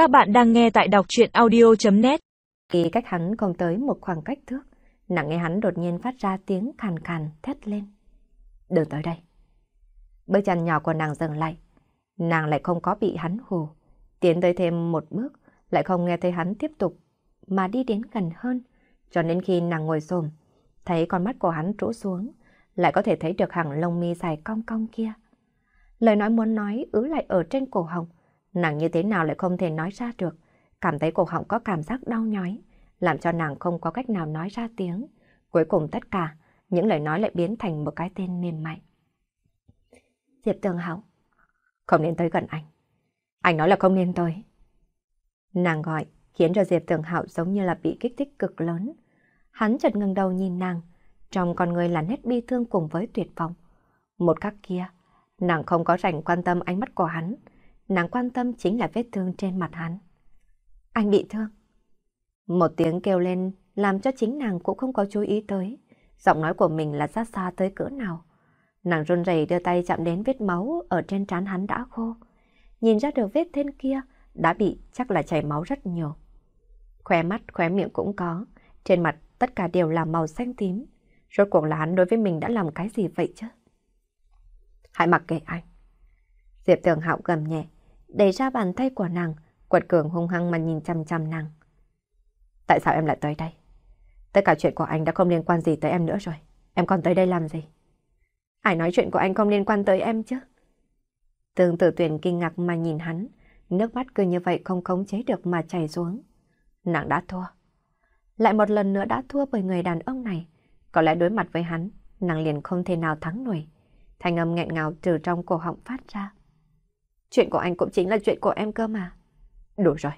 Các bạn đang nghe tại đọc chuyện audio.net Khi cách hắn không tới một khoảng cách thước, nàng nghe hắn đột nhiên phát ra tiếng khàn khàn thét lên. Đừng tới đây. Bước chân nhỏ của nàng dừng lại. Nàng lại không có bị hắn hù. Tiến tới thêm một bước, lại không nghe thấy hắn tiếp tục, mà đi đến gần hơn. Cho nên khi nàng ngồi xồm, thấy con mắt của hắn trũ xuống, lại có thể thấy được hàng lông mi dài cong cong kia. Lời nói muốn nói ứ lại ở trên cổ họng, nàng như thế nào lại không thể nói ra được, cảm thấy cổ họng có cảm giác đau nhói, làm cho nàng không có cách nào nói ra tiếng. Cuối cùng tất cả, những lời nói lại biến thành một cái tên mềm mại. Diệp Tường Hảo, không nên tới gần anh. Anh nói là không nên tới. Nàng gọi, khiến cho Diệp Tường Hạo giống như là bị kích thích cực lớn. Hắn chợt ngẩng đầu nhìn nàng, trong con người là nét bi thương cùng với tuyệt vọng. Một khắc kia, nàng không có rảnh quan tâm ánh mắt của hắn, nàng quan tâm chính là vết thương trên mặt hắn. Anh bị thương. Một tiếng kêu lên làm cho chính nàng cũng không có chú ý tới. Giọng nói của mình là xa xa tới cỡ nào. Nàng run rẩy đưa tay chạm đến vết máu ở trên trán hắn đã khô. Nhìn ra được vết thương kia đã bị chắc là chảy máu rất nhiều. Khóe mắt, khóe miệng cũng có. Trên mặt tất cả đều là màu xanh tím. Rốt cuộc là hắn đối với mình đã làm cái gì vậy chứ? Hãy mặc kệ anh. Diệp Tường Hạo gầm nhẹ, đẩy ra bàn tay của nàng, quật cường hung hăng mà nhìn chăm chăm nàng. Tại sao em lại tới đây? Tất cả chuyện của anh đã không liên quan gì tới em nữa rồi. Em còn tới đây làm gì? Ai nói chuyện của anh không liên quan tới em chứ? Tương tự tuyển kinh ngạc mà nhìn hắn, nước mắt cứ như vậy không khống chế được mà chảy xuống. Nàng đã thua. Lại một lần nữa đã thua bởi người đàn ông này. Có lẽ đối mặt với hắn, nàng liền không thể nào thắng nổi. Thanh âm nghẹn ngào từ trong cổ họng phát ra. Chuyện của anh cũng chính là chuyện của em cơ mà. Đủ rồi.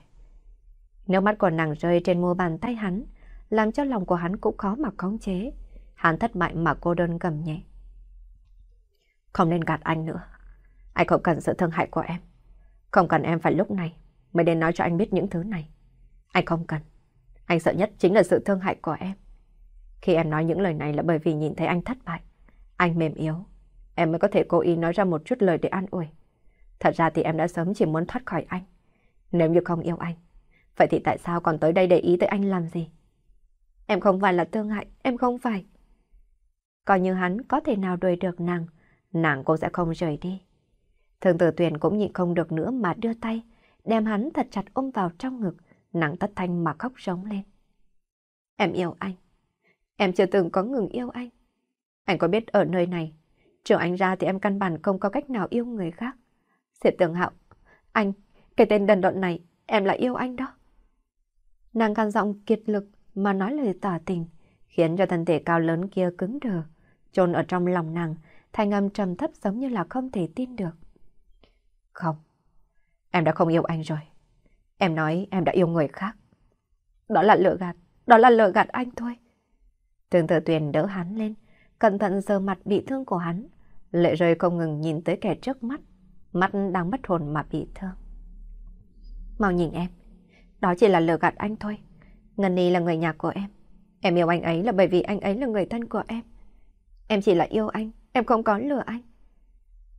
Nước mắt của nàng rơi trên mua bàn tay hắn, làm cho lòng của hắn cũng khó mà khống chế. Hắn thất bại mà cô đơn gầm nhẹ. Không nên gạt anh nữa. Anh không cần sự thương hại của em. Không cần em phải lúc này mới đến nói cho anh biết những thứ này. Anh không cần. Anh sợ nhất chính là sự thương hại của em. Khi em nói những lời này là bởi vì nhìn thấy anh thất bại. Anh mềm yếu. Em mới có thể cố ý nói ra một chút lời để an ủi. Thật ra thì em đã sớm chỉ muốn thoát khỏi anh. Nếu như không yêu anh, vậy thì tại sao còn tới đây để ý tới anh làm gì? Em không phải là thương hại, em không phải. Coi như hắn có thể nào đuổi được nàng, nàng cũng sẽ không rời đi. Thường tử tuyển cũng nhịn không được nữa mà đưa tay, đem hắn thật chặt ôm vào trong ngực, nàng tất thanh mà khóc rống lên. Em yêu anh. Em chưa từng có ngừng yêu anh. Anh có biết ở nơi này, trừ anh ra thì em căn bản không có cách nào yêu người khác. Diệp Tường Hạo, anh, cái tên đần độn này, em lại yêu anh đó. Nàng càng giọng kiệt lực mà nói lời tỏ tình, khiến cho thân thể cao lớn kia cứng đờ, trôn ở trong lòng nàng, thanh âm trầm thấp giống như là không thể tin được. Không, em đã không yêu anh rồi. Em nói em đã yêu người khác. Đó là lừa gạt, đó là lừa gạt anh thôi. Tương tự tuyền đỡ hắn lên, cẩn thận sờ mặt bị thương của hắn. Lệ rơi không ngừng nhìn tới kẻ trước mắt, mắt đang mất hồn mà bị thương. Mau nhìn em, đó chỉ là lừa gạt anh thôi. Ngân Ni là người nhà của em. Em yêu anh ấy là bởi vì anh ấy là người thân của em. Em chỉ là yêu anh, em không có lừa anh.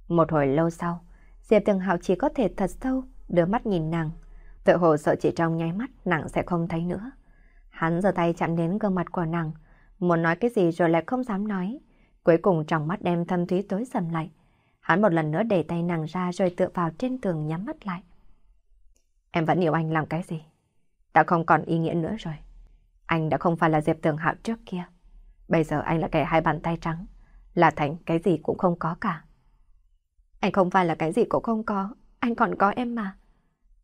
Một hồi lâu sau, Diệp Tường Hạo chỉ có thể thật sâu đưa mắt nhìn nàng. Tự hồ sợ chỉ trong nháy mắt nàng sẽ không thấy nữa. Hắn giơ tay chạm đến gương mặt của nàng, muốn nói cái gì rồi lại không dám nói. Cuối cùng trong mắt đem thâm thúy tối sầm lại. Hắn một lần nữa để tay nàng ra rồi tựa vào trên tường nhắm mắt lại. Em vẫn yêu anh làm cái gì? Đã không còn ý nghĩa nữa rồi. Anh đã không phải là Diệp Tường Hạo trước kia. Bây giờ anh là kẻ hai bàn tay trắng. Là thành cái gì cũng không có cả. Anh không phải là cái gì cũng không có. Anh còn có em mà.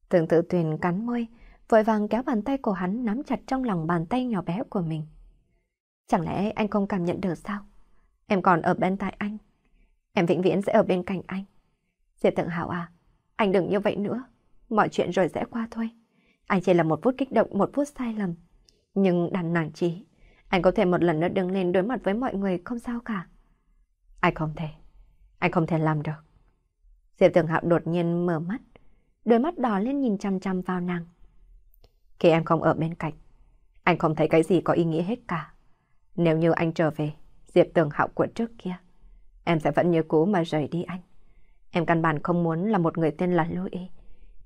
Tường tự tuyền cắn môi, vội vàng kéo bàn tay của hắn nắm chặt trong lòng bàn tay nhỏ bé của mình. Chẳng lẽ anh không cảm nhận được sao? Em còn ở bên tai anh. Em vĩnh viễn sẽ ở bên cạnh anh. Diệp Tượng Hảo à, anh đừng như vậy nữa. Mọi chuyện rồi sẽ qua thôi. Anh chỉ là một phút kích động, một phút sai lầm. Nhưng đàn nàng trí, anh có thể một lần nữa đứng lên đối mặt với mọi người không sao cả. Anh không thể. Anh không thể làm được. Diệp Tường Hạo đột nhiên mở mắt, đôi mắt đỏ lên nhìn chăm chăm vào nàng. Khi em không ở bên cạnh, anh không thấy cái gì có ý nghĩa hết cả. Nếu như anh trở về, Diệp Tường Hạo của trước kia, em sẽ vẫn như cũ mà rời đi anh. Em căn bản không muốn là một người tên là Louis.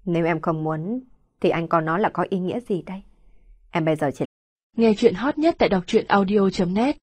Nếu em không muốn, thì anh có nó là có ý nghĩa gì đây? Em bây giờ chỉ... Nghe chuyện hot nhất tại đọc truyện audio.net